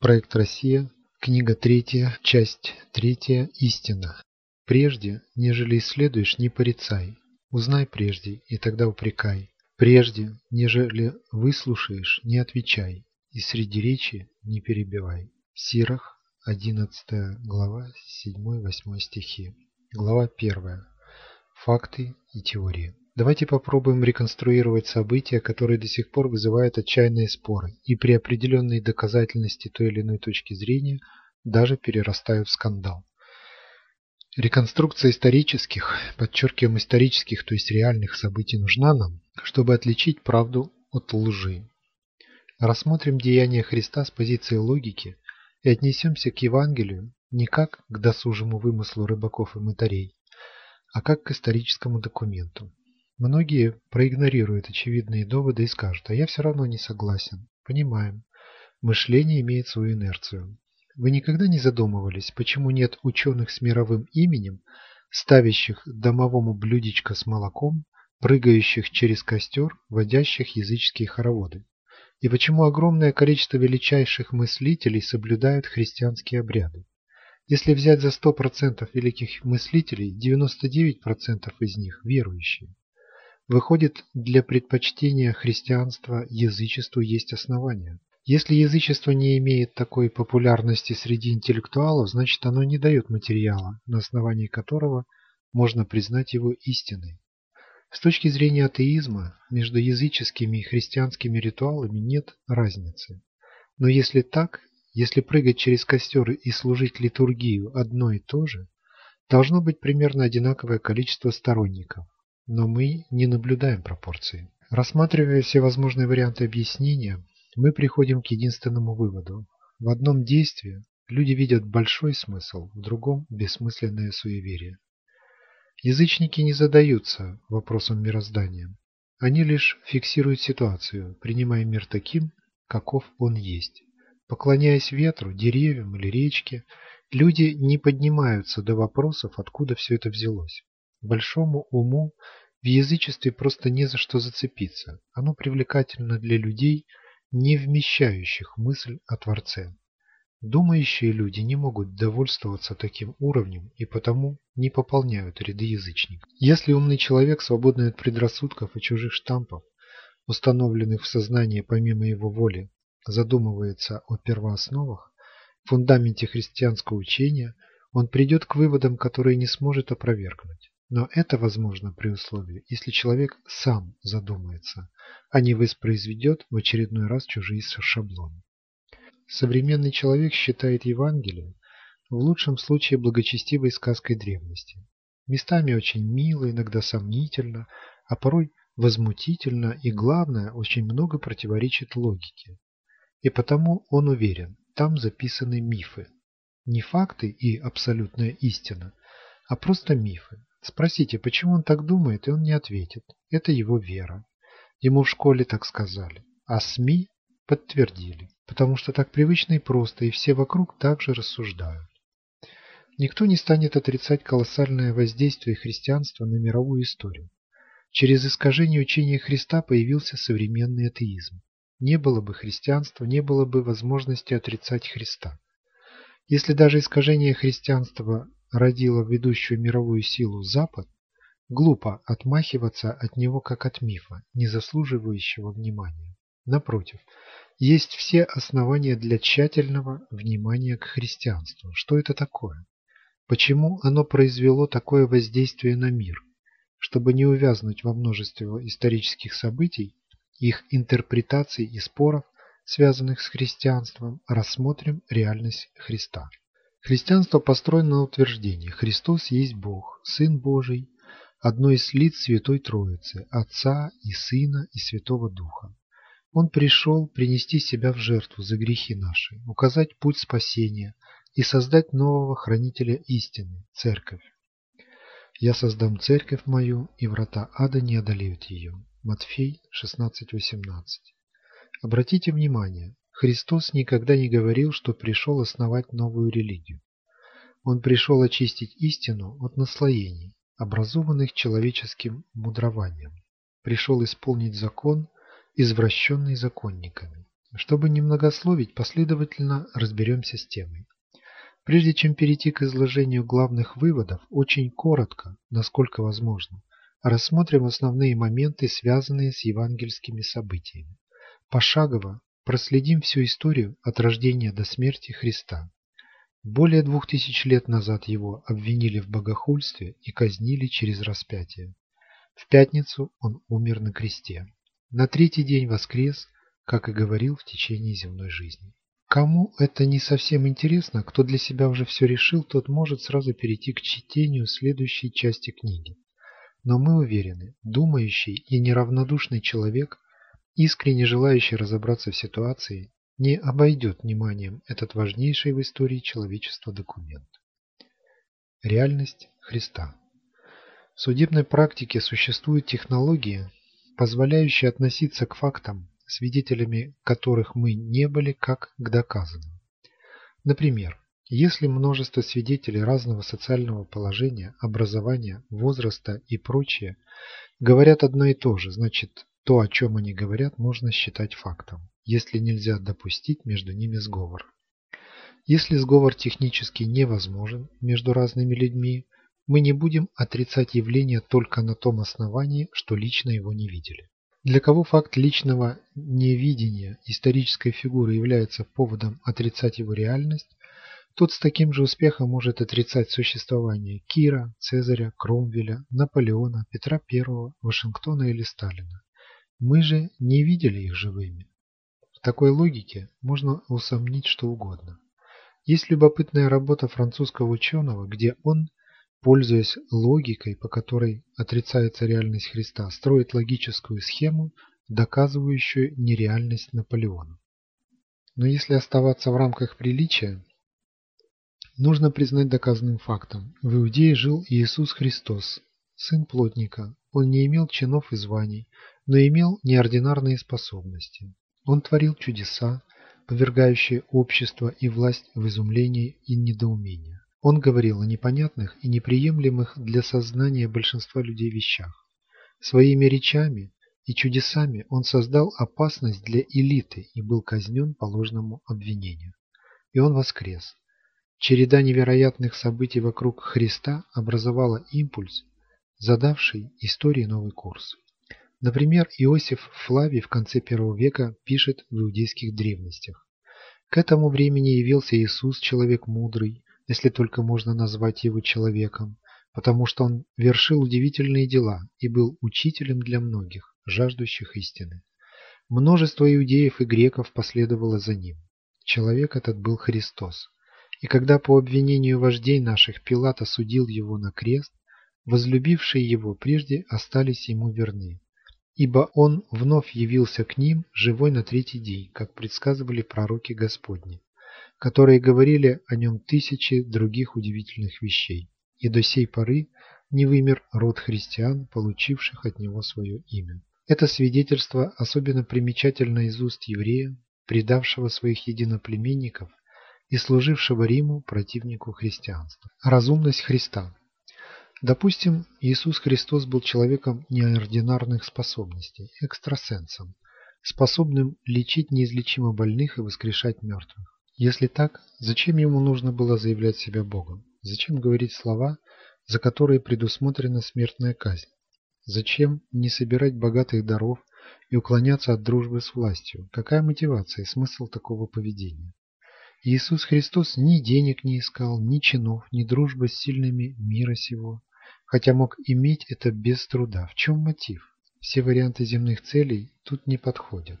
Проект «Россия», книга третья, часть третья, истина. Прежде, нежели исследуешь, не порицай. Узнай прежде, и тогда упрекай. Прежде, нежели выслушаешь, не отвечай. И среди речи не перебивай. Сирах, 11 глава, 7-8 стихи. Глава 1. Факты и теории. Давайте попробуем реконструировать события, которые до сих пор вызывают отчаянные споры и при определенной доказательности той или иной точки зрения даже перерастают в скандал. Реконструкция исторических, подчеркиваем исторических, то есть реальных событий нужна нам, чтобы отличить правду от лжи. Рассмотрим деяния Христа с позиции логики и отнесемся к Евангелию не как к досужему вымыслу рыбаков и мытарей, а как к историческому документу. Многие проигнорируют очевидные доводы и скажут, а я все равно не согласен. Понимаем. Мышление имеет свою инерцию. Вы никогда не задумывались, почему нет ученых с мировым именем, ставящих домовому блюдечко с молоком, прыгающих через костер, водящих языческие хороводы? И почему огромное количество величайших мыслителей соблюдают христианские обряды? Если взять за 100% великих мыслителей, 99% из них верующие. Выходит, для предпочтения христианства язычеству есть основания. Если язычество не имеет такой популярности среди интеллектуалов, значит оно не дает материала, на основании которого можно признать его истиной. С точки зрения атеизма, между языческими и христианскими ритуалами нет разницы. Но если так, если прыгать через костер и служить литургию одно и то же, должно быть примерно одинаковое количество сторонников но мы не наблюдаем пропорции. Рассматривая все возможные варианты объяснения, мы приходим к единственному выводу. В одном действии люди видят большой смысл, в другом – бессмысленное суеверие. Язычники не задаются вопросом мироздания. Они лишь фиксируют ситуацию, принимая мир таким, каков он есть. Поклоняясь ветру, деревьям или речке, люди не поднимаются до вопросов, откуда все это взялось. Большому уму в язычестве просто не за что зацепиться. Оно привлекательно для людей, не вмещающих мысль о Творце. Думающие люди не могут довольствоваться таким уровнем и потому не пополняют ряды язычников. Если умный человек, свободный от предрассудков и чужих штампов, установленных в сознании помимо его воли, задумывается о первоосновах, фундаменте христианского учения, он придет к выводам, которые не сможет опровергнуть. Но это возможно при условии, если человек сам задумается, а не воспроизведет в очередной раз чужие шаблоны. Современный человек считает Евангелие в лучшем случае благочестивой сказкой древности. Местами очень мило, иногда сомнительно, а порой возмутительно и, главное, очень много противоречит логике. И потому он уверен, там записаны мифы. Не факты и абсолютная истина, а просто мифы, Спросите, почему он так думает, и он не ответит. Это его вера. Ему в школе так сказали. А СМИ подтвердили. Потому что так привычно и просто, и все вокруг также рассуждают. Никто не станет отрицать колоссальное воздействие христианства на мировую историю. Через искажение учения Христа появился современный атеизм. Не было бы христианства, не было бы возможности отрицать Христа. Если даже искажение христианства родила ведущую мировую силу Запад, глупо отмахиваться от него как от мифа, не заслуживающего внимания. Напротив, есть все основания для тщательного внимания к христианству. Что это такое? Почему оно произвело такое воздействие на мир? Чтобы не увязнуть во множестве исторических событий, их интерпретаций и споров, связанных с христианством, рассмотрим реальность Христа. Христианство построено на утверждении «Христос есть Бог, Сын Божий, одно из лиц Святой Троицы, Отца и Сына и Святого Духа. Он пришел принести себя в жертву за грехи наши, указать путь спасения и создать нового хранителя истины, Церковь. «Я создам Церковь мою, и врата ада не одолеют ее». Матфей 16:18. Обратите внимание, Христос никогда не говорил, что пришел основать новую религию. Он пришел очистить истину от наслоений, образованных человеческим мудрованием. Пришел исполнить закон, извращенный законниками. Чтобы не многословить, последовательно разберемся с темой. Прежде чем перейти к изложению главных выводов, очень коротко, насколько возможно, рассмотрим основные моменты, связанные с евангельскими событиями. Пошагово проследим всю историю от рождения до смерти Христа. Более двух тысяч лет назад его обвинили в богохульстве и казнили через распятие. В пятницу он умер на кресте. На третий день воскрес, как и говорил в течение земной жизни. Кому это не совсем интересно, кто для себя уже все решил, тот может сразу перейти к чтению следующей части книги. Но мы уверены, думающий и неравнодушный человек, искренне желающий разобраться в ситуации, не обойдет вниманием этот важнейший в истории человечества документ. Реальность Христа В судебной практике существуют технологии, позволяющие относиться к фактам, свидетелями которых мы не были, как к доказанным. Например, если множество свидетелей разного социального положения, образования, возраста и прочее говорят одно и то же, значит, то, о чем они говорят, можно считать фактом, если нельзя допустить между ними сговор. Если сговор технически невозможен между разными людьми, мы не будем отрицать явление только на том основании, что лично его не видели. Для кого факт личного невидения исторической фигуры является поводом отрицать его реальность, тот с таким же успехом может отрицать существование Кира, Цезаря, Кромвеля, Наполеона, Петра I, Вашингтона или Сталина. Мы же не видели их живыми. В такой логике можно усомнить что угодно. Есть любопытная работа французского ученого, где он пользуясь логикой, по которой отрицается реальность Христа, строит логическую схему, доказывающую нереальность Наполеона. Но если оставаться в рамках приличия, нужно признать доказанным фактом. В Иудее жил Иисус Христос, сын плотника. Он не имел чинов и званий, но имел неординарные способности. Он творил чудеса, повергающие общество и власть в изумление и недоумение. Он говорил о непонятных и неприемлемых для сознания большинства людей вещах. Своими речами и чудесами он создал опасность для элиты и был казнен по ложному обвинению. И он воскрес. Череда невероятных событий вокруг Христа образовала импульс, задавший истории новый курс. Например, Иосиф Флавий в конце первого века пишет в иудейских древностях. К этому времени явился Иисус, человек мудрый, если только можно назвать его человеком, потому что он вершил удивительные дела и был учителем для многих, жаждущих истины. Множество иудеев и греков последовало за ним. Человек этот был Христос. И когда по обвинению вождей наших Пилат осудил его на крест, возлюбившие его прежде остались ему верны, ибо он вновь явился к ним живой на третий день, как предсказывали пророки Господни которые говорили о нем тысячи других удивительных вещей, и до сей поры не вымер род христиан, получивших от него свое имя. Это свидетельство особенно примечательно из уст еврея, предавшего своих единоплеменников и служившего Риму противнику христианства. Разумность Христа. Допустим, Иисус Христос был человеком неординарных способностей, экстрасенсом, способным лечить неизлечимо больных и воскрешать мертвых. Если так, зачем ему нужно было заявлять себя Богом? Зачем говорить слова, за которые предусмотрена смертная казнь? Зачем не собирать богатых даров и уклоняться от дружбы с властью? Какая мотивация и смысл такого поведения? Иисус Христос ни денег не искал, ни чинов, ни дружбы с сильными мира сего, хотя мог иметь это без труда. В чем мотив? Все варианты земных целей тут не подходят.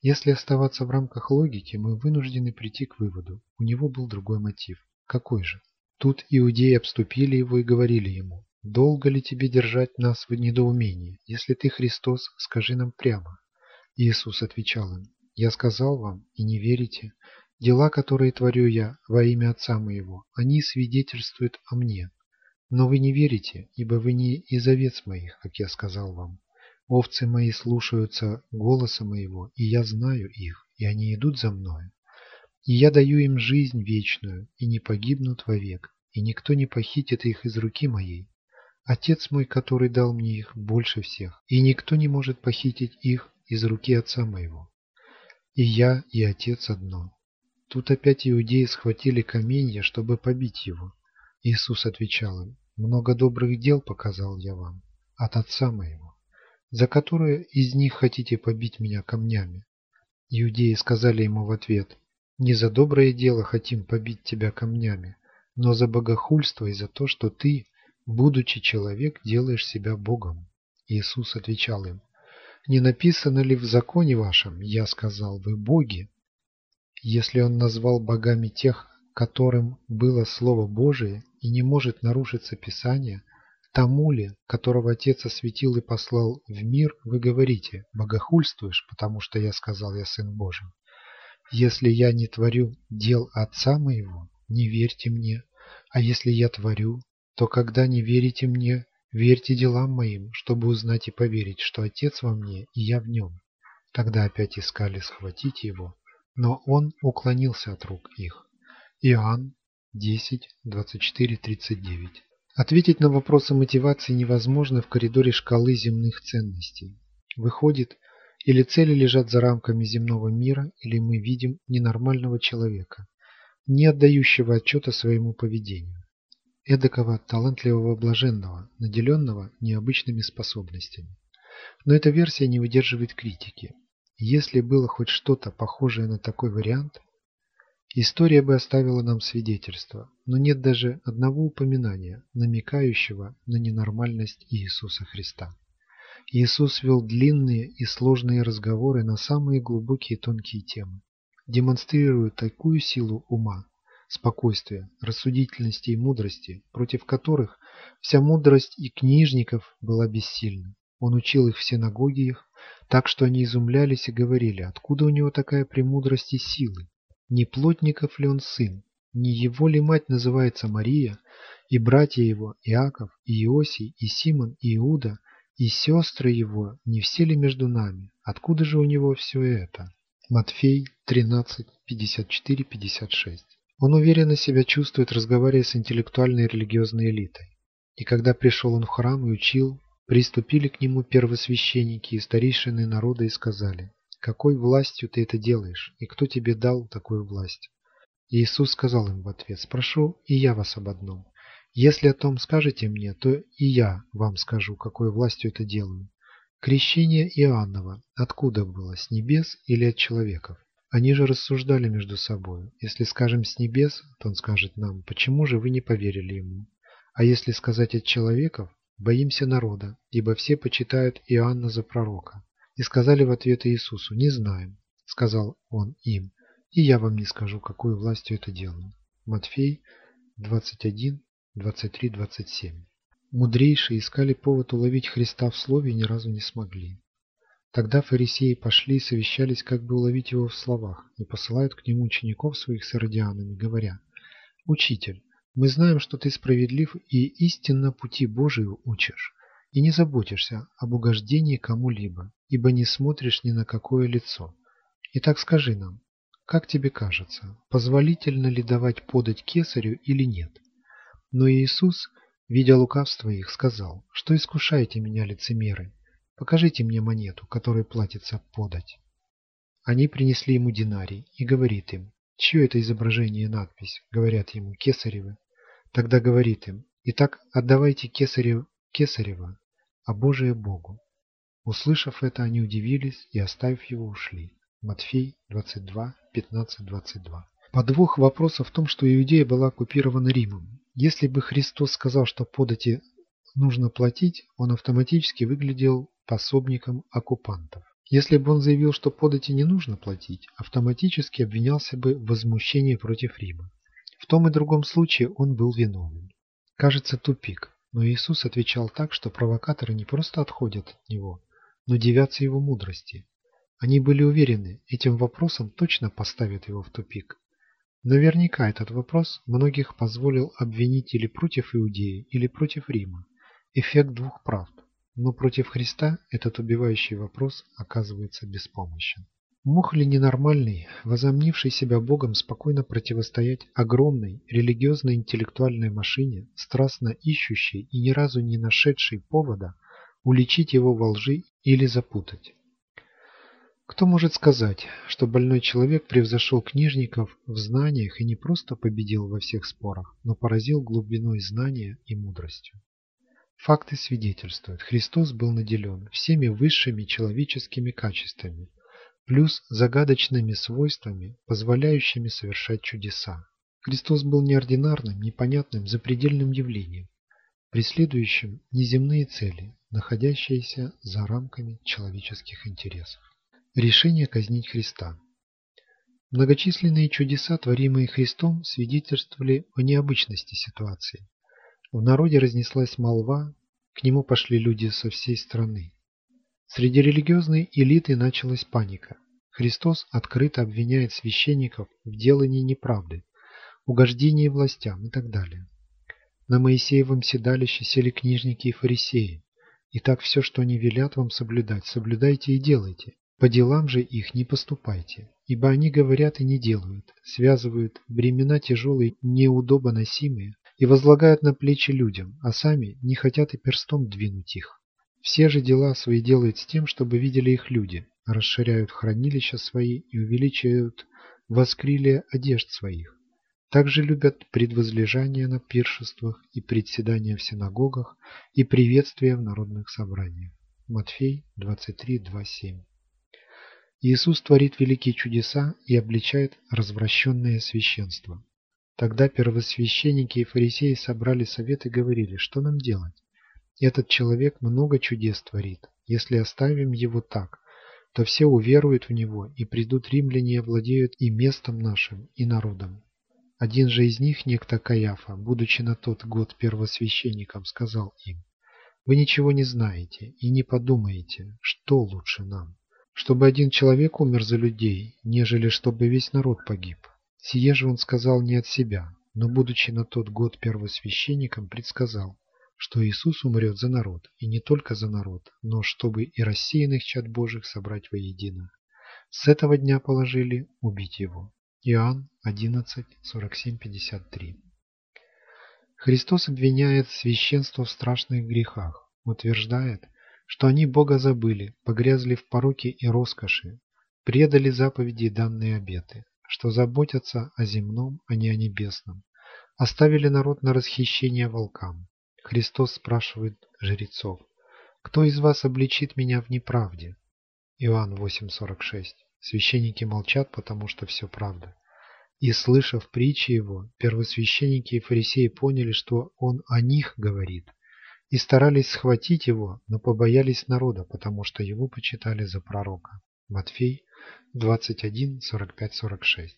Если оставаться в рамках логики, мы вынуждены прийти к выводу, у него был другой мотив. Какой же? Тут иудеи обступили его и говорили ему, «Долго ли тебе держать нас в недоумении? Если ты Христос, скажи нам прямо». Иисус отвечал им, «Я сказал вам, и не верите. Дела, которые творю я во имя Отца моего, они свидетельствуют о мне. Но вы не верите, ибо вы не из овец моих, как я сказал вам. Овцы мои слушаются голоса моего, и я знаю их, и они идут за мною. И я даю им жизнь вечную, и не погибнут вовек, и никто не похитит их из руки моей. Отец мой, который дал мне их, больше всех, и никто не может похитить их из руки Отца моего. И я, и Отец одно. Тут опять иудеи схватили каменья, чтобы побить его. Иисус отвечал им, много добрых дел показал я вам от Отца моего, за которые из них хотите побить меня камнями. Иудеи сказали ему в ответ, не за доброе дело хотим побить тебя камнями, но за богохульство и за то, что ты, будучи человек, делаешь себя Богом. Иисус отвечал им, не написано ли в законе вашем, я сказал, вы боги? Если он назвал богами тех, которым было Слово Божие и не может нарушиться Писание, тому ли, которого Отец осветил и послал в мир, вы говорите, богохульствуешь, потому что я сказал, я Сын Божий. Если я не творю дел Отца моего, не верьте мне, а если я творю, то когда не верите мне, Верьте делам моим, чтобы узнать и поверить, что Отец во мне и я в нем. Тогда опять искали схватить его, но он уклонился от рук их. Иоанн 10, 24, 39. Ответить на вопросы мотивации невозможно в коридоре шкалы земных ценностей. Выходит, или цели лежат за рамками земного мира, или мы видим ненормального человека, не отдающего отчета своему поведению эдакого талантливого блаженного, наделенного необычными способностями. Но эта версия не выдерживает критики. Если было хоть что-то похожее на такой вариант, история бы оставила нам свидетельство, но нет даже одного упоминания, намекающего на ненормальность Иисуса Христа. Иисус вел длинные и сложные разговоры на самые глубокие и тонкие темы, демонстрируя такую силу ума, спокойствия, рассудительности и мудрости, против которых вся мудрость и книжников была бессильна. Он учил их в синагогиях, так что они изумлялись и говорили, откуда у него такая премудрость и силы? Не плотников ли он сын? Не его ли мать называется Мария, и братья его Иаков, и Иосий, и Симон, и Иуда, и сестры его, не все ли между нами? Откуда же у него все это? Матфей 13, 54, 56 он уверенно себя чувствует, разговаривая с интеллектуальной и религиозной элитой. И когда пришел он в храм и учил, приступили к нему первосвященники и старейшины народа и сказали, «Какой властью ты это делаешь, и кто тебе дал такую власть?» Иисус сказал им в ответ, «Спрошу и я вас об одном. Если о том скажете мне, то и я вам скажу, какой властью это делаю. Крещение Иоаннова откуда было, с небес или от человеков?» Они же рассуждали между собой. Если скажем с небес, то он скажет нам, почему же вы не поверили ему? А если сказать от человеков, боимся народа, ибо все почитают Иоанна за пророка. И сказали в ответ Иисусу, не знаем, сказал он им, и я вам не скажу, какой властью это делаю. Матфей 21, 23, 27. Мудрейшие искали повод уловить Христа в слове и ни разу не смогли. Тогда фарисеи пошли и совещались, как бы уловить его в словах, и посылают к нему учеников своих с иродианами, говоря, «Учитель, мы знаем, что ты справедлив и истинно пути Божию учишь, и не заботишься об угождении кому-либо, ибо не смотришь ни на какое лицо. Итак скажи нам, как тебе кажется, позволительно ли давать подать кесарю или нет?» Но Иисус, видя лукавство их, сказал, что искушаете меня лицемеры, Покажите мне монету, которой платится подать. Они принесли ему динарий и говорит им, чье это изображение и надпись, говорят ему, кесаревы. Тогда говорит им, итак, отдавайте кесарев кесарева, а Божие Богу. Услышав это, они удивились и, оставив его, ушли. Матфей 22, 15, 22. Подвох вопроса в том, что Иудея была оккупирована Римом. Если бы Христос сказал, что подати нужно платить, он автоматически выглядел пособником оккупантов. Если бы он заявил, что подати не нужно платить, автоматически обвинялся бы в возмущении против Рима. В том и другом случае он был виновен. Кажется тупик, но Иисус отвечал так, что провокаторы не просто отходят от него, но девятся его мудрости. Они были уверены, этим вопросом точно поставят его в тупик. Наверняка этот вопрос многих позволил обвинить или против Иудеи, или против Рима. Эффект двух правд. Но против Христа этот убивающий вопрос оказывается беспомощен. Мог ли ненормальный, возомнивший себя Богом, спокойно противостоять огромной религиозно-интеллектуальной машине, страстно ищущей и ни разу не нашедшей повода уличить его во лжи или запутать? Кто может сказать, что больной человек превзошел книжников в знаниях и не просто победил во всех спорах, но поразил глубиной знания и мудростью? Факты свидетельствуют, Христос был наделен всеми высшими человеческими качествами, плюс загадочными свойствами, позволяющими совершать чудеса. Христос был неординарным, непонятным, запредельным явлением, преследующим неземные цели, находящиеся за рамками человеческих интересов. Решение казнить Христа. Многочисленные чудеса, творимые Христом, свидетельствовали о необычности ситуации. В народе разнеслась молва, к нему пошли люди со всей страны. Среди религиозной элиты началась паника. Христос открыто обвиняет священников в делании неправды, угождении властям и так далее. На Моисеевом седалище сели книжники и фарисеи. И так все, что они велят вам соблюдать, соблюдайте и делайте. По делам же их не поступайте, ибо они говорят и не делают, связывают бремена тяжелые, неудобоносимые и возлагают на плечи людям, а сами не хотят и перстом двинуть их. Все же дела свои делают с тем, чтобы видели их люди, расширяют хранилища свои и увеличивают воскрилие одежд своих. Также любят предвозлежание на пиршествах и председания в синагогах и приветствия в народных собраниях. Матфей 23:27. Иисус творит великие чудеса и обличает развращенное священство. Тогда первосвященники и фарисеи собрали совет и говорили, что нам делать? Этот человек много чудес творит. Если оставим его так, то все уверуют в него, и придут римляне и овладеют и местом нашим, и народом. Один же из них, некто Каяфа, будучи на тот год первосвященником, сказал им, «Вы ничего не знаете и не подумаете, что лучше нам чтобы один человек умер за людей, нежели чтобы весь народ погиб. Сие же он сказал не от себя, но, будучи на тот год первосвященником, предсказал, что Иисус умрет за народ, и не только за народ, но чтобы и рассеянных чад Божьих собрать воедино. С этого дня положили убить его. Иоанн 11, 47-53 Христос обвиняет священство в страшных грехах, утверждает, что они Бога забыли, погрязли в пороке и роскоши, предали заповеди и данные обеты, что заботятся о земном, а не о небесном, оставили народ на расхищение волкам. Христос спрашивает жрецов, «Кто из вас обличит меня в неправде?» Иоанн 8,46. Священники молчат, потому что все правда. И, слышав притчи его, первосвященники и фарисеи поняли, что он о них говорит – и старались схватить его, но побоялись народа, потому что его почитали за пророка. Матфей 21, 45-46.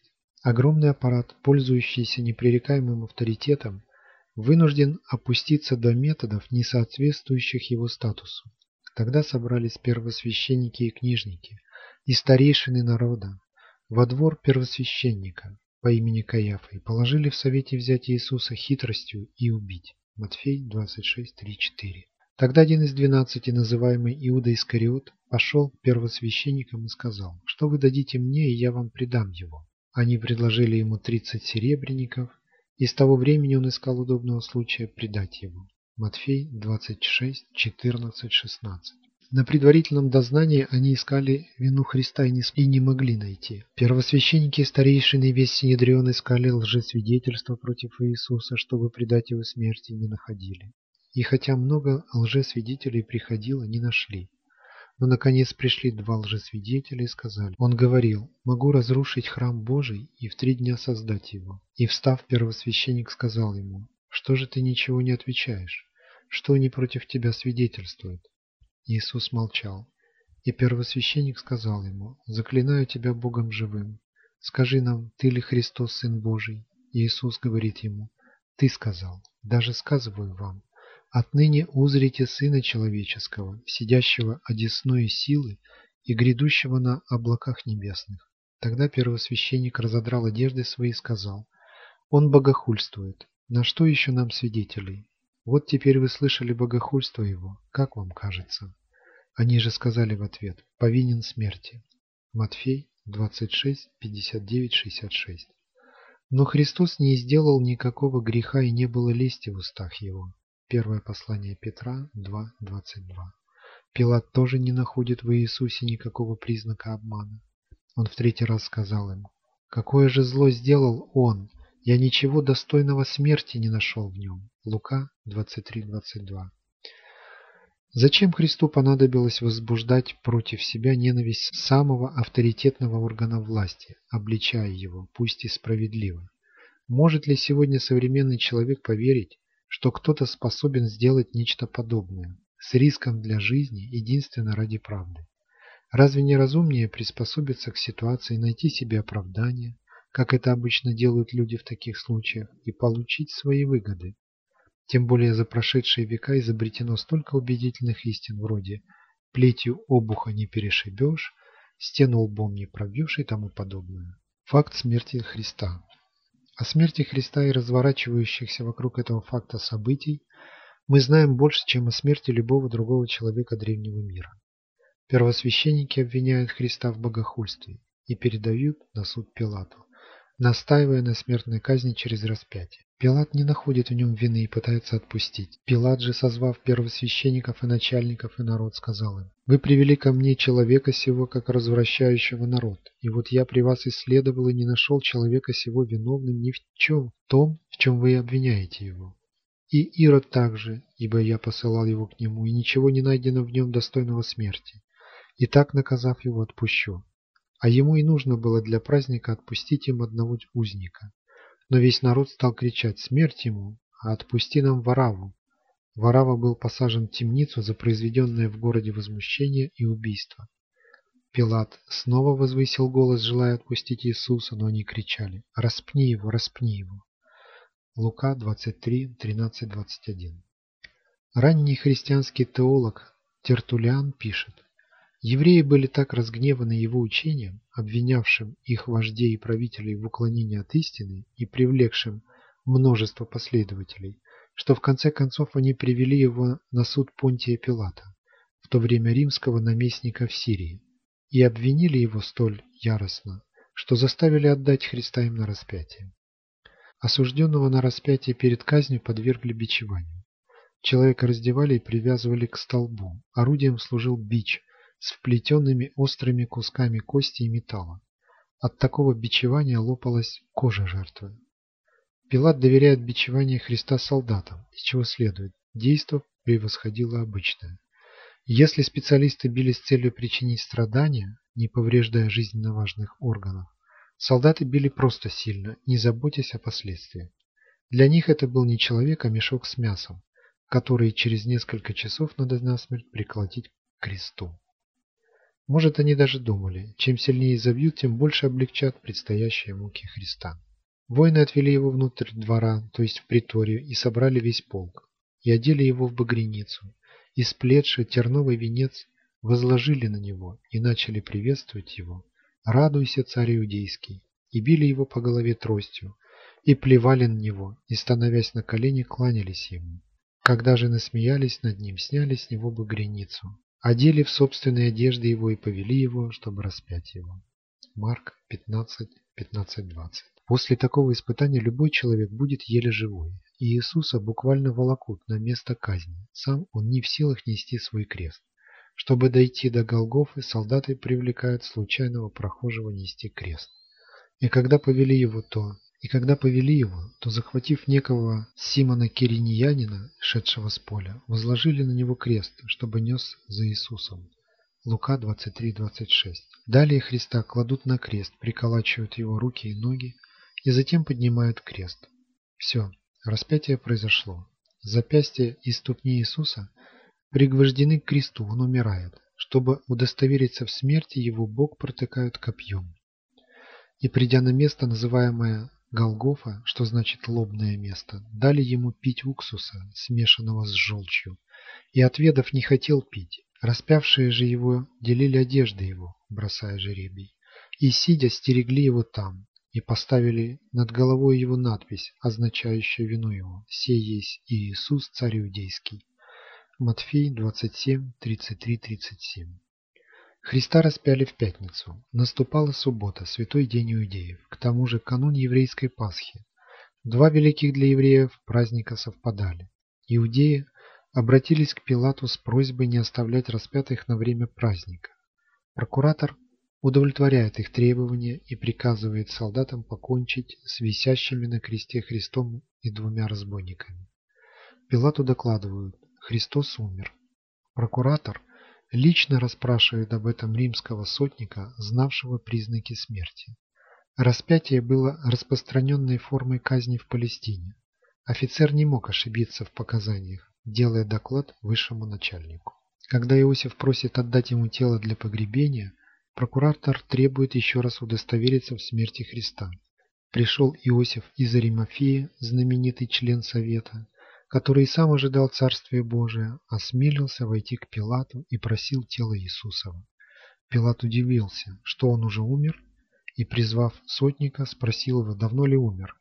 Огромный аппарат, пользующийся непререкаемым авторитетом, вынужден опуститься до методов, не соответствующих его статусу. Тогда собрались первосвященники и книжники, и старейшины народа, во двор первосвященника по имени Каяфа и положили в совете взять Иисуса хитростью и убить. Матфей 26:3-4. Тогда один из двенадцати, называемый Иуда Искариот, пошел к первосвященникам и сказал, что вы дадите мне, и я вам предам его. Они предложили ему тридцать серебряников, и с того времени он искал удобного случая предать его. Матфей 26:14-16. На предварительном дознании они искали вину Христа и не, и могли найти. Первосвященники, старейшины и весь Синедрион искали лжесвидетельства против Иисуса, чтобы предать его смерти, не находили. И хотя много лжесвидетелей приходило, не нашли. Но наконец пришли два лжесвидетеля и сказали, он говорил, могу разрушить храм Божий и в три дня создать его. И встав, первосвященник сказал ему, что же ты ничего не отвечаешь? Что они против тебя свидетельствуют? Иисус молчал. И первосвященник сказал ему, «Заклинаю тебя Богом живым. Скажи нам, ты ли Христос, Сын Божий?» Иисус говорит ему, «Ты сказал, даже сказываю вам, отныне узрите Сына Человеческого, сидящего одесной силы и грядущего на облаках небесных». Тогда первосвященник разодрал одежды свои и сказал, «Он богохульствует. На что еще нам свидетелей? Вот теперь вы слышали богохульство его, как вам кажется? Они же сказали в ответ, повинен смерти. Матфей 26, 59, 66. Но Христос не сделал никакого греха и не было лести в устах его. Первое послание Петра 2, 22. Пилат тоже не находит в Иисусе никакого признака обмана. Он в третий раз сказал им, «Какое же зло сделал он? Я ничего достойного смерти не нашел в нем». Лука 23:22. Зачем Христу понадобилось возбуждать против себя ненависть самого авторитетного органа власти, обличая его, пусть и справедливо? Может ли сегодня современный человек поверить, что кто-то способен сделать нечто подобное, с риском для жизни, единственно ради правды? Разве не разумнее приспособиться к ситуации, найти себе оправдание, как это обычно делают люди в таких случаях, и получить свои выгоды? Тем более за прошедшие века изобретено столько убедительных истин вроде «плетью обуха не перешибешь», «стену лбом не пробьешь» и тому подобное. Факт смерти Христа. О смерти Христа и разворачивающихся вокруг этого факта событий мы знаем больше, чем о смерти любого другого человека древнего мира. Первосвященники обвиняют Христа в богохульстве и передают на суд Пилату, настаивая на смертной казни через распятие. Пилат не находит в нем вины и пытается отпустить. Пилат же, созвав первосвященников и начальников и народ, сказал им, «Вы привели ко мне человека сего, как развращающего народ, и вот я при вас исследовал и не нашел человека сего виновным ни в чем, в том, в чем вы обвиняете его. И Ирод также, ибо я посылал его к нему, и ничего не найдено в нем достойного смерти. И так, наказав его, отпущу. А ему и нужно было для праздника отпустить им одного узника. Но весь народ стал кричать «Смерть ему! А отпусти нам Вараву!» Варава был посажен в темницу за произведенное в городе возмущение и убийство. Пилат снова возвысил голос, желая отпустить Иисуса, но они кричали «Распни его! Распни его!» Лука 23, 13, 21 Ранний христианский теолог Тертулиан пишет Евреи были так разгневаны его учением, обвинявшим их вождей и правителей в уклонении от истины и привлекшим множество последователей, что в конце концов они привели его на суд Понтия Пилата, в то время римского наместника в Сирии, и обвинили его столь яростно, что заставили отдать Христа им на распятие. Осужденного на распятие перед казнью подвергли бичеванию. Человека раздевали и привязывали к столбу. Орудием служил бич – с вплетенными острыми кусками кости и металла. От такого бичевания лопалась кожа жертвы. Пилат доверяет бичевание Христа солдатам, из чего следует, действо превосходило обычное. Если специалисты били с целью причинить страдания, не повреждая жизненно важных органов, солдаты били просто сильно, не заботясь о последствиях. Для них это был не человек, а мешок с мясом, который через несколько часов надо насмерть приколотить к кресту. Может, они даже думали, чем сильнее забьют, тем больше облегчат предстоящие муки Христа. Воины отвели его внутрь двора, то есть в приторию, и собрали весь полк, и одели его в багряницу, и сплетший терновый венец возложили на него и начали приветствовать его. «Радуйся, царь иудейский!» и били его по голове тростью, и плевали на него, и, становясь на колени, кланялись ему. Когда же насмеялись над ним, сняли с него багряницу, одели в собственные одежды его и повели его, чтобы распять его. Марк 15, 15-20 После такого испытания любой человек будет еле живой, и Иисуса буквально волокут на место казни. Сам он не в силах нести свой крест. Чтобы дойти до Голгофы, солдаты привлекают случайного прохожего нести крест. И когда повели его, то и когда повели его, то, захватив некого Симона Кириньянина, шедшего с поля, возложили на него крест, чтобы нес за Иисусом. Лука 23-26. Далее Христа кладут на крест, приколачивают его руки и ноги, и затем поднимают крест. Все, распятие произошло. Запястья и ступни Иисуса пригвождены к кресту, он умирает. Чтобы удостовериться в смерти, его бок протыкают копьем. И придя на место, называемое Голгофа, что значит лобное место, дали ему пить уксуса, смешанного с желчью, и отведав не хотел пить. Распявшие же его делили одежды его, бросая жеребий, и сидя стерегли его там, и поставили над головой его надпись, означающую вину его, «Сей есть Иисус, царь иудейский». Матфей 27, 33-37 Христа распяли в пятницу. Наступала суббота, святой день иудеев, к тому же канун еврейской Пасхи. Два великих для евреев праздника совпадали. Иудеи обратились к Пилату с просьбой не оставлять распятых на время праздника. Прокуратор удовлетворяет их требования и приказывает солдатам покончить с висящими на кресте Христом и двумя разбойниками. Пилату докладывают, Христос умер. Прокуратор лично расспрашивает об этом римского сотника, знавшего признаки смерти. Распятие было распространенной формой казни в Палестине. Офицер не мог ошибиться в показаниях, делая доклад высшему начальнику. Когда Иосиф просит отдать ему тело для погребения, Прокуратор требует еще раз удостовериться в смерти Христа. Пришел Иосиф из Аримафеи, знаменитый член Совета, который сам ожидал Царствия Божия, осмелился войти к Пилату и просил тело Иисусова. Пилат удивился, что он уже умер, и, призвав сотника, спросил его, давно ли умер,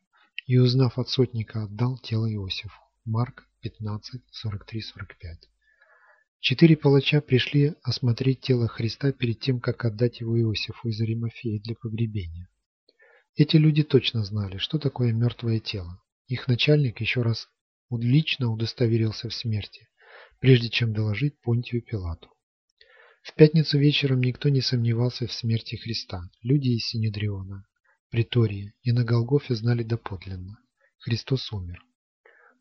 и, узнав от сотника, отдал тело Иосифу. Марк 15, 43-45 Четыре палача пришли осмотреть тело Христа перед тем, как отдать его Иосифу из Аримафеи для погребения. Эти люди точно знали, что такое мертвое тело. Их начальник еще раз лично удостоверился в смерти, прежде чем доложить Понтию Пилату. В пятницу вечером никто не сомневался в смерти Христа. Люди из Синедриона, Притории и на Голгофе знали доподлинно. Христос умер.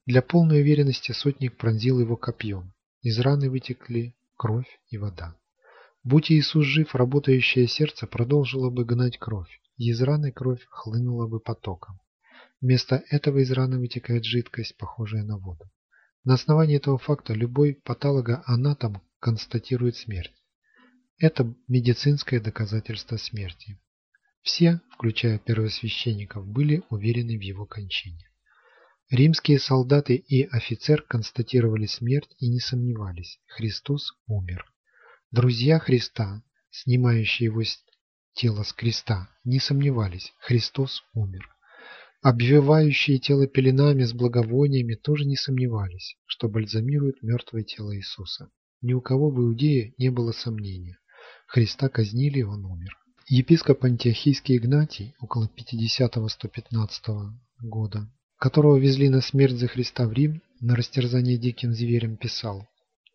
Для полной уверенности сотник пронзил его копьем. Из раны вытекли кровь и вода. Будь Иисус жив, работающее сердце продолжило бы гнать кровь, и из раны кровь хлынула бы потоком. Вместо этого из раны вытекает жидкость, похожая на воду. На основании этого факта любой патологоанатом констатирует смерть. Это медицинское доказательство смерти. Все, включая первосвященников, были уверены в его кончине. Римские солдаты и офицер констатировали смерть и не сомневались – Христос умер. Друзья Христа, снимающие его тело с креста, не сомневались – Христос умер. Обвивающие тело пеленами с благовониями тоже не сомневались, что бальзамируют мертвое тело Иисуса. Ни у кого в Иудее не было сомнения. Христа казнили, и он умер. Епископ Антиохийский Игнатий около 50-115 года которого везли на смерть за Христа в Рим, на растерзание диким зверем писал.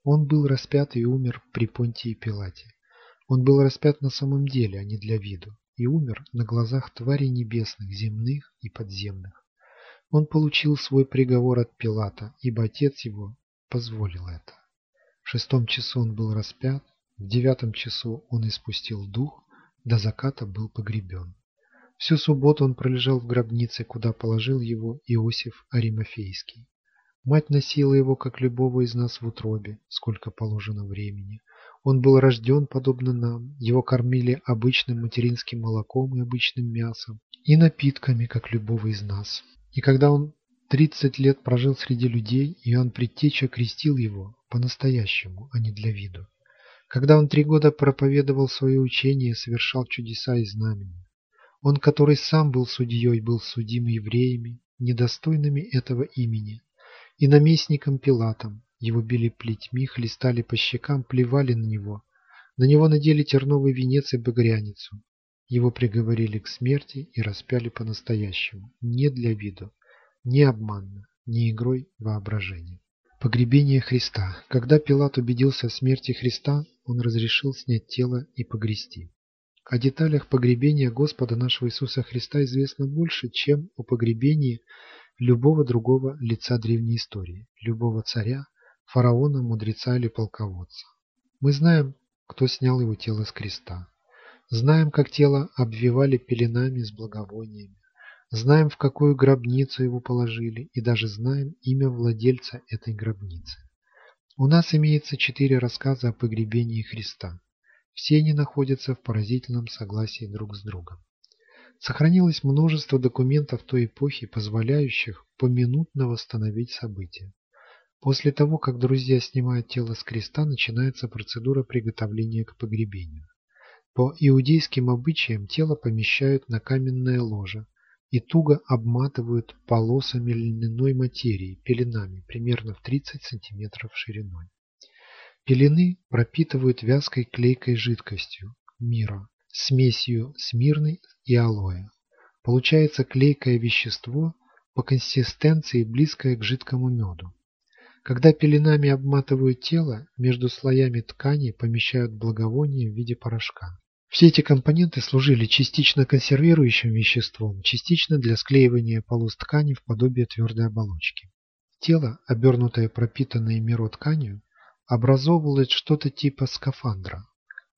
Он был распят и умер при Понтии Пилате. Он был распят на самом деле, а не для виду, и умер на глазах тварей небесных, земных и подземных. Он получил свой приговор от Пилата, ибо отец его позволил это. В шестом часу он был распят, в девятом часу он испустил дух, до заката был погребен. Всю субботу он пролежал в гробнице, куда положил его Иосиф Аримофейский. Мать носила его, как любого из нас в утробе, сколько положено времени. Он был рожден, подобно нам, его кормили обычным материнским молоком и обычным мясом, и напитками, как любого из нас. И когда он тридцать лет прожил среди людей, Иоанн Предтеча крестил его по-настоящему, а не для виду. Когда он три года проповедовал свое учение и совершал чудеса и знамения, он, который сам был судьей, был судим евреями, недостойными этого имени, и наместником Пилатом. Его били плетьми, хлестали по щекам, плевали на него. На него надели терновый венец и багряницу. Его приговорили к смерти и распяли по-настоящему, не для виду, не обманно, не игрой воображения. Погребение Христа. Когда Пилат убедился в смерти Христа, он разрешил снять тело и погрести. О деталях погребения Господа нашего Иисуса Христа известно больше, чем о погребении любого другого лица древней истории, любого царя, фараона, мудреца или полководца. Мы знаем, кто снял его тело с креста. Знаем, как тело обвивали пеленами с благовониями. Знаем, в какую гробницу его положили, и даже знаем имя владельца этой гробницы. У нас имеется четыре рассказа о погребении Христа. Все они находятся в поразительном согласии друг с другом. Сохранилось множество документов той эпохи, позволяющих поминутно восстановить события. После того, как друзья снимают тело с креста, начинается процедура приготовления к погребению. По иудейским обычаям тело помещают на каменное ложе и туго обматывают полосами льняной материи, пеленами, примерно в 30 см шириной. Пелены пропитывают вязкой клейкой жидкостью мира, смесью смирной и алоэ. Получается клейкое вещество по консистенции близкое к жидкому меду. Когда пеленами обматывают тело, между слоями ткани помещают благовоние в виде порошка. Все эти компоненты служили частично консервирующим веществом, частично для склеивания полос ткани в подобие твердой оболочки. Тело, обернутое пропитанной миро тканью, образовывалось что-то типа скафандра.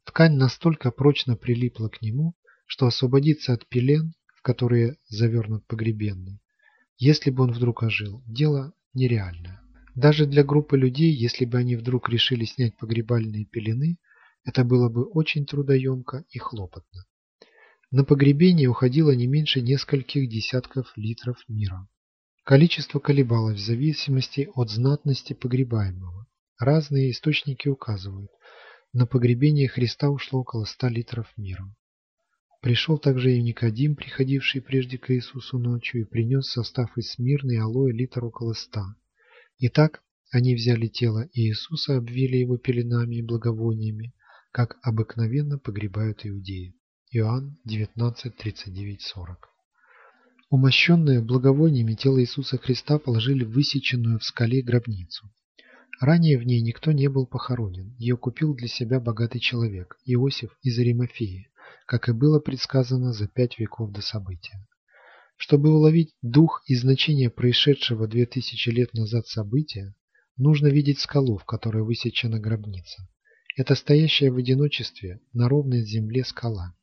Ткань настолько прочно прилипла к нему, что освободиться от пелен, в которые завернут погребенный, если бы он вдруг ожил, дело нереальное. Даже для группы людей, если бы они вдруг решили снять погребальные пелены, это было бы очень трудоемко и хлопотно. На погребение уходило не меньше нескольких десятков литров мира. Количество колебалось в зависимости от знатности погребаемого. Разные источники указывают, на погребение Христа ушло около 100 литров мира. Пришел также и Никодим, приходивший прежде к Иисусу ночью, и принес состав из смирны и алоэ литр около ста. Итак, они взяли тело Иисуса, обвили его пеленами и благовониями, как обыкновенно погребают иудеи. Иоанн 19:39-40. Умощенное благовониями тело Иисуса Христа положили в высеченную в скале гробницу. Ранее в ней никто не был похоронен. Ее купил для себя богатый человек, Иосиф из Аримафеи, как и было предсказано за пять веков до события. Чтобы уловить дух и значение происшедшего две тысячи лет назад события, нужно видеть скалу, в которой высечена гробница. Это стоящая в одиночестве на ровной земле скала.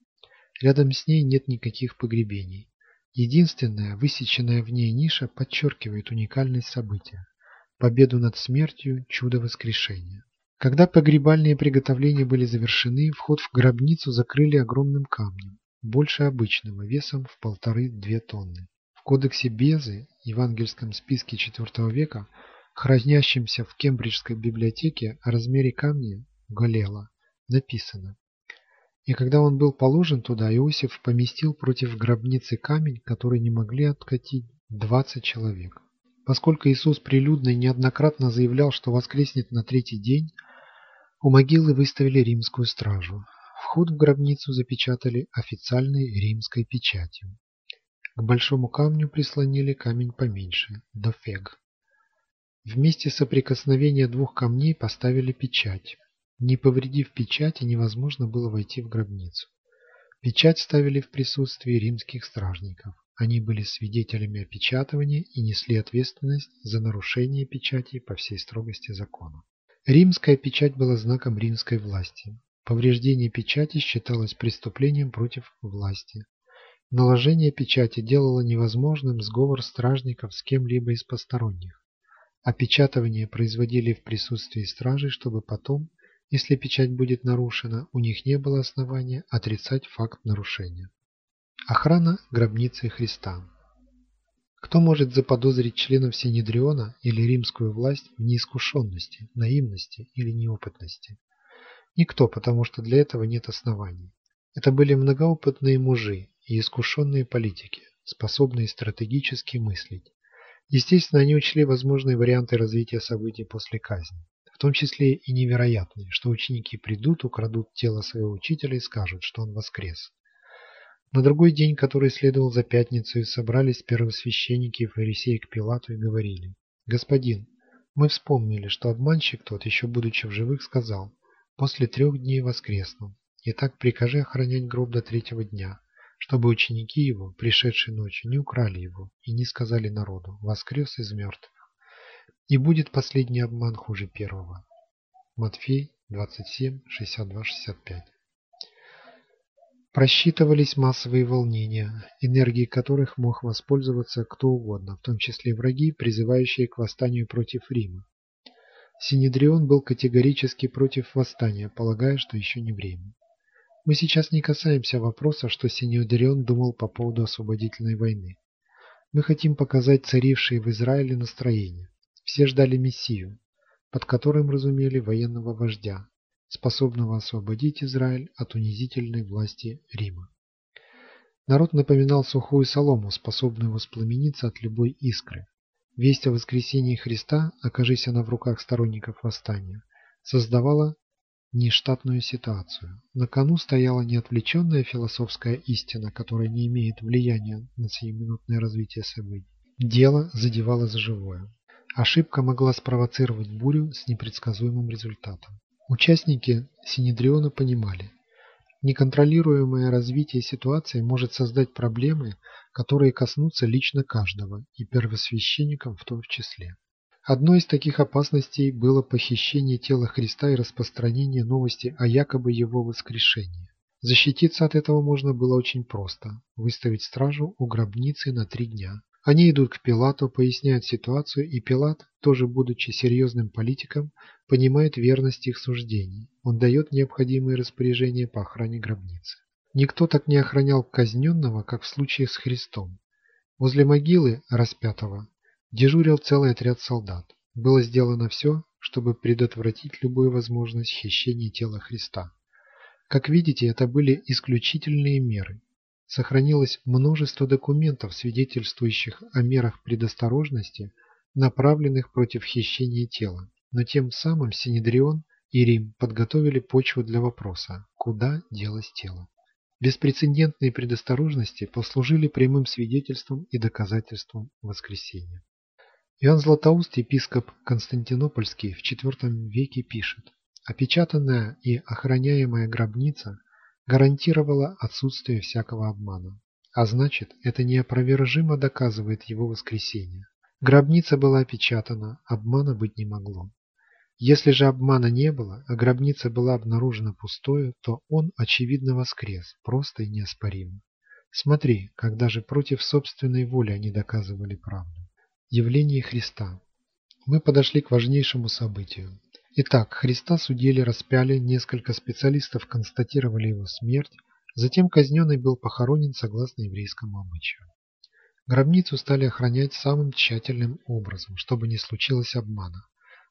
Рядом с ней нет никаких погребений. Единственная высеченная в ней ниша подчеркивает уникальность события – победу над смертью, чудо воскрешения. Когда погребальные приготовления были завершены, вход в гробницу закрыли огромным камнем, больше обычного, весом в полторы-две тонны. В кодексе Безы, евангельском списке IV века, хранящемся в Кембриджской библиотеке о размере камня Голела, написано и когда он был положен туда, Иосиф поместил против гробницы камень, который не могли откатить 20 человек. Поскольку Иисус прилюдно и неоднократно заявлял, что воскреснет на третий день, у могилы выставили римскую стражу. Вход в гробницу запечатали официальной римской печатью. К большому камню прислонили камень поменьше – дофег. Вместе соприкосновения двух камней поставили печать. Не повредив печати, невозможно было войти в гробницу. Печать ставили в присутствии римских стражников. Они были свидетелями опечатывания и несли ответственность за нарушение печати по всей строгости закона. Римская печать была знаком римской власти. Повреждение печати считалось преступлением против власти. Наложение печати делало невозможным сговор стражников с кем-либо из посторонних. Опечатывание производили в присутствии стражей, чтобы потом если печать будет нарушена, у них не было основания отрицать факт нарушения. Охрана гробницы Христа. Кто может заподозрить членов Синедриона или римскую власть в неискушенности, наивности или неопытности? Никто, потому что для этого нет оснований. Это были многоопытные мужи и искушенные политики, способные стратегически мыслить. Естественно, они учли возможные варианты развития событий после казни в том числе и невероятные, что ученики придут, украдут тело своего учителя и скажут, что он воскрес. На другой день, который следовал за пятницей, собрались первосвященники и фарисеи к Пилату и говорили, «Господин, мы вспомнили, что обманщик тот, еще будучи в живых, сказал, после трех дней воскресну. Итак, прикажи охранять гроб до третьего дня, чтобы ученики его, пришедшие ночью, не украли его и не сказали народу, воскрес из мертвых. И будет последний обман хуже первого. Матфей 27, 62, 65. Просчитывались массовые волнения, энергией которых мог воспользоваться кто угодно, в том числе враги, призывающие к восстанию против Рима. Синедрион был категорически против восстания, полагая, что еще не время. Мы сейчас не касаемся вопроса, что Синедрион думал по поводу освободительной войны. Мы хотим показать царившие в Израиле настроение. Все ждали Мессию, под которым разумели военного вождя, способного освободить Израиль от унизительной власти Рима. Народ напоминал сухую солому, способную воспламениться от любой искры. Весть о воскресении Христа, окажись она в руках сторонников восстания, создавала нештатную ситуацию. На кону стояла не отвлеченная философская истина, которая не имеет влияния на сиюминутное развитие событий. Дело задевало за живое. Ошибка могла спровоцировать бурю с непредсказуемым результатом. Участники Синедриона понимали, неконтролируемое развитие ситуации может создать проблемы, которые коснутся лично каждого, и первосвященникам в том числе. Одной из таких опасностей было похищение тела Христа и распространение новости о якобы его воскрешении. Защититься от этого можно было очень просто – выставить стражу у гробницы на три дня. Они идут к Пилату, поясняют ситуацию, и Пилат, тоже будучи серьезным политиком, понимает верность их суждений. Он дает необходимые распоряжения по охране гробницы. Никто так не охранял казненного, как в случае с Христом. Возле могилы распятого дежурил целый отряд солдат. Было сделано все, чтобы предотвратить любую возможность хищения тела Христа. Как видите, это были исключительные меры, сохранилось множество документов, свидетельствующих о мерах предосторожности, направленных против хищения тела. Но тем самым Синедрион и Рим подготовили почву для вопроса, куда делось тело. Беспрецедентные предосторожности послужили прямым свидетельством и доказательством воскресения. Иоанн Златоуст, епископ Константинопольский, в IV веке пишет, «Опечатанная и охраняемая гробница гарантировала отсутствие всякого обмана. А значит, это неопровержимо доказывает его воскресение. Гробница была опечатана, обмана быть не могло. Если же обмана не было, а гробница была обнаружена пустою, то он, очевидно, воскрес, просто и неоспоримо. Смотри, когда же против собственной воли они доказывали правду. Явление Христа. Мы подошли к важнейшему событию. Итак, Христа судили, распяли, несколько специалистов констатировали его смерть, затем казненный был похоронен согласно еврейскому обычаю. Гробницу стали охранять самым тщательным образом, чтобы не случилось обмана.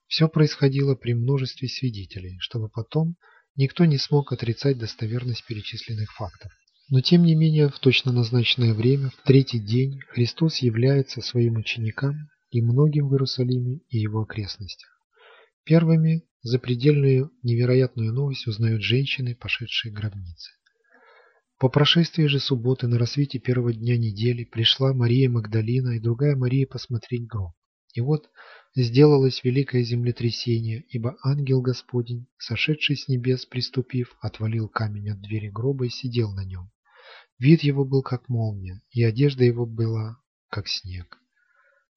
Все происходило при множестве свидетелей, чтобы потом никто не смог отрицать достоверность перечисленных фактов. Но тем не менее, в точно назначенное время, в третий день, Христос является своим ученикам и многим в Иерусалиме и его окрестностях. Первыми запредельную невероятную новость узнают женщины, пошедшие к гробнице. По прошествии же субботы на рассвете первого дня недели пришла Мария Магдалина и другая Мария посмотреть гроб. И вот сделалось великое землетрясение, ибо ангел Господень, сошедший с небес, приступив, отвалил камень от двери гроба и сидел на нем. Вид его был как молния, и одежда его была как снег.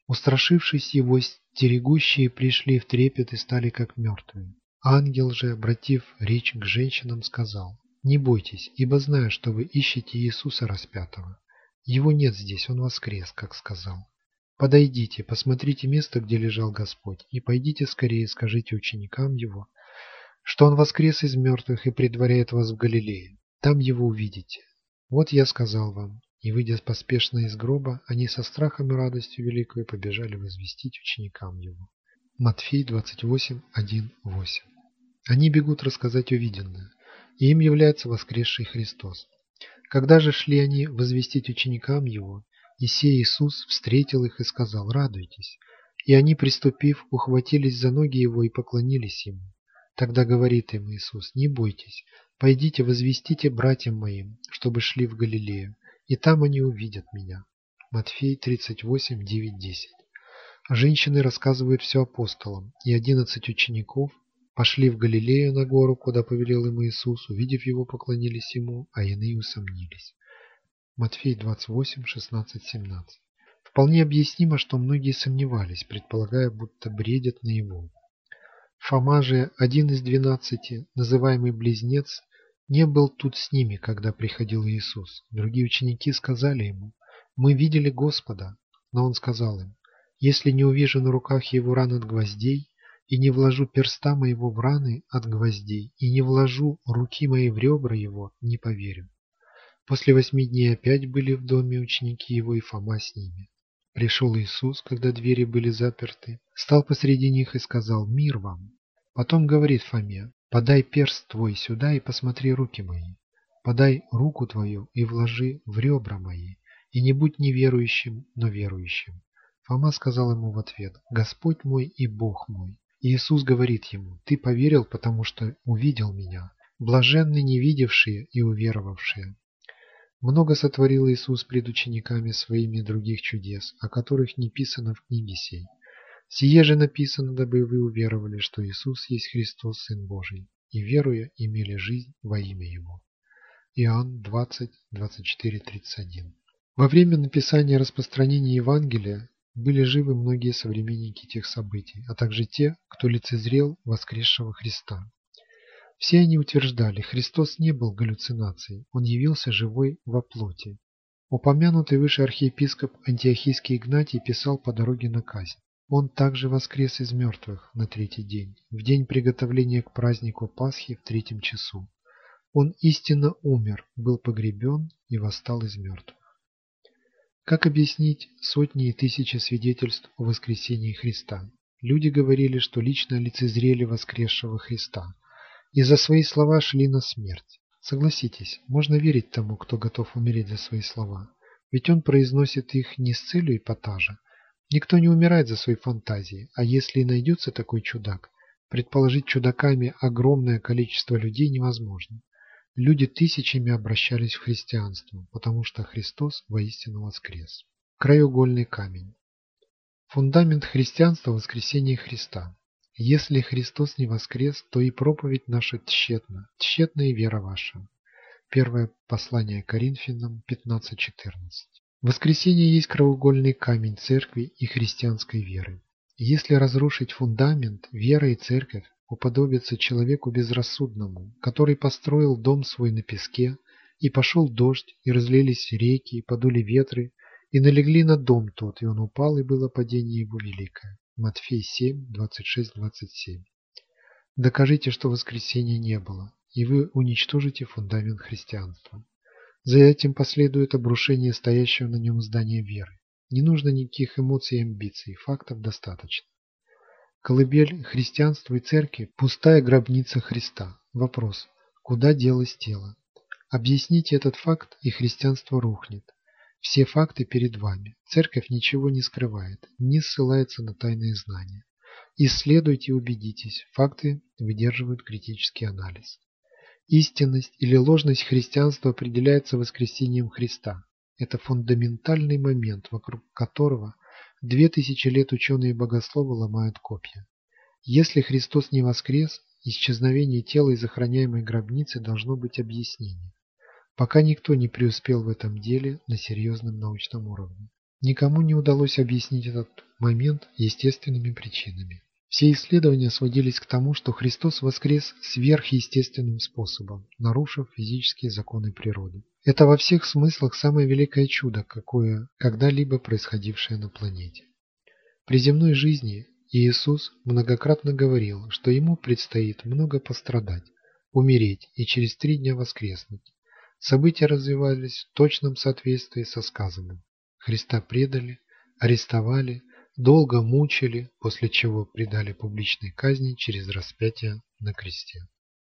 Устрашившись его, стерегущие пришли в трепет и стали как мертвые. Ангел же, обратив речь к женщинам, сказал, «Не бойтесь, ибо знаю, что вы ищете Иисуса распятого. Его нет здесь, Он воскрес, как сказал. Подойдите, посмотрите место, где лежал Господь, и пойдите скорее скажите ученикам Его, что Он воскрес из мертвых и предваряет вас в Галилее. Там Его увидите. Вот я сказал вам, и, выйдя поспешно из гроба, они со страхом и радостью великой побежали возвестить ученикам его. Матфей 28, 1, 8. Они бегут рассказать увиденное, и им является воскресший Христос. Когда же шли они возвестить ученикам его, и сей Иисус встретил их и сказал «Радуйтесь». И они, приступив, ухватились за ноги его и поклонились ему. Тогда говорит им Иисус «Не бойтесь, пойдите возвестите братьям моим, чтобы шли в Галилею, и там они увидят меня. Матфей 38, 9, 10. Женщины рассказывают все апостолам, и одиннадцать учеников пошли в Галилею на гору, куда повелел им Иисус, увидев его, поклонились ему, а иные усомнились. Матфей 28, 16, 17. Вполне объяснимо, что многие сомневались, предполагая, будто бредят на его. Фома же, один из двенадцати, называемый Близнец, не был тут с ними, когда приходил Иисус. Другие ученики сказали ему, «Мы видели Господа». Но он сказал им, «Если не увижу на руках его ран от гвоздей, и не вложу перста моего в раны от гвоздей, и не вложу руки мои в ребра его, не поверю». После восьми дней опять были в доме ученики его и Фома с ними. Пришел Иисус, когда двери были заперты, стал посреди них и сказал «Мир вам». Потом говорит Фоме, Подай перст твой сюда и посмотри руки мои. Подай руку твою и вложи в ребра мои, и не будь неверующим, но верующим. Фома сказал ему в ответ, Господь мой и Бог мой. Иисус говорит ему, ты поверил, потому что увидел меня. Блаженны не видевшие и уверовавшие. Много сотворил Иисус пред учениками своими других чудес, о которых не писано в книге сей. Сие же написано, дабы вы уверовали, что Иисус есть Христос, Сын Божий, и веруя имели жизнь во имя Его. Иоанн 20, 24, 31. Во время написания и распространения Евангелия были живы многие современники тех событий, а также те, кто лицезрел воскресшего Христа. Все они утверждали, Христос не был галлюцинацией, Он явился живой во плоти. Упомянутый выше архиепископ Антиохийский Игнатий писал по дороге на казнь. Он также воскрес из мертвых на третий день, в день приготовления к празднику Пасхи в третьем часу. Он истинно умер, был погребен и восстал из мертвых. Как объяснить сотни и тысячи свидетельств о воскресении Христа? Люди говорили, что лично лицезрели воскресшего Христа и за свои слова шли на смерть. Согласитесь, можно верить тому, кто готов умереть за свои слова, ведь он произносит их не с целью эпатажа, Никто не умирает за свои фантазии, а если и найдется такой чудак, предположить чудаками огромное количество людей невозможно. Люди тысячами обращались в христианство, потому что Христос воистину воскрес. Краеугольный камень. Фундамент христианства – воскресение Христа. Если Христос не воскрес, то и проповедь наша тщетна, тщетна и вера ваша. Первое послание Коринфянам 15.14. Воскресение есть краеугольный камень церкви и христианской веры. Если разрушить фундамент, вера и церковь уподобятся человеку безрассудному, который построил дом свой на песке, и пошел дождь, и разлились реки, и подули ветры, и налегли на дом тот, и он упал, и было падение его великое. Матфей 7, 26-27. Докажите, что воскресения не было, и вы уничтожите фундамент христианства. За этим последует обрушение стоящего на нем здания веры. Не нужно никаких эмоций и амбиций, фактов достаточно. Колыбель христианства и церкви – пустая гробница Христа. Вопрос – куда делось тело? Объясните этот факт, и христианство рухнет. Все факты перед вами. Церковь ничего не скрывает, не ссылается на тайные знания. Исследуйте и убедитесь, факты выдерживают критический анализ. Истинность или ложность христианства определяется воскресением Христа. Это фундаментальный момент, вокруг которого две тысячи лет ученые и богословы ломают копья. Если Христос не воскрес, исчезновение тела из охраняемой гробницы должно быть объяснение. Пока никто не преуспел в этом деле на серьезном научном уровне. Никому не удалось объяснить этот момент естественными причинами. Все исследования сводились к тому, что Христос воскрес сверхъестественным способом, нарушив физические законы природы. Это во всех смыслах самое великое чудо, какое когда-либо происходившее на планете. При земной жизни Иисус многократно говорил, что ему предстоит много пострадать, умереть и через три дня воскреснуть. События развивались в точном соответствии со сказанным. Христа предали, арестовали, долго мучили, после чего предали публичной казни через распятие на кресте.